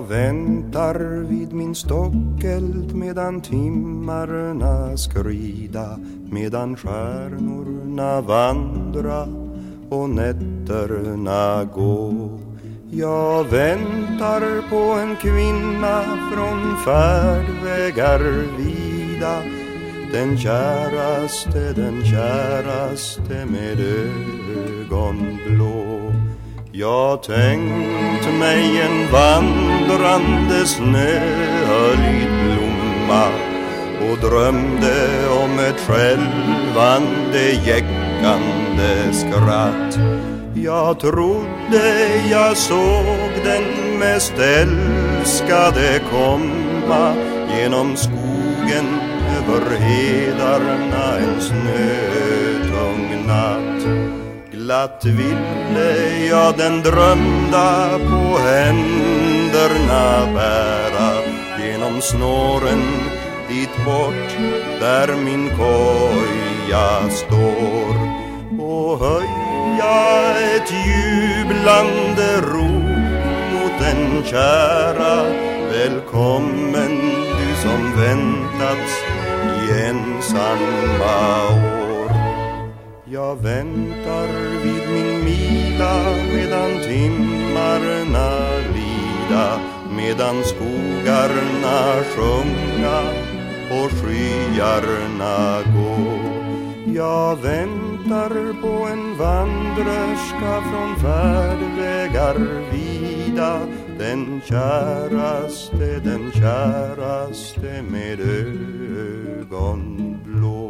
Jag väntar vid min stockeld medan timmarna skrida medan stjärnorna vandra och nätterna gå. Jag väntar på en kvinna från färdvägar vida den käraste, den käraste med ögon blå jag tänkt mig en vandrande snöhöljd blomma och drömde om ett skälvande jäckande skratt. Jag trodde jag såg den mest älskade komma genom skogen över hedarna en snö. Glatt ville jag den drömda på händerna bära. Genom snåren dit bort där min koja står. Och höja ett jublande rop mot den kära. Välkommen du som väntats i ensamma år jag väntar vid min mila medan timmarna lida medan skogarna sjunga och skyarna gå. Jag väntar på en vandrerska från färdvägar vida den käraste, den käraste med ögon blå.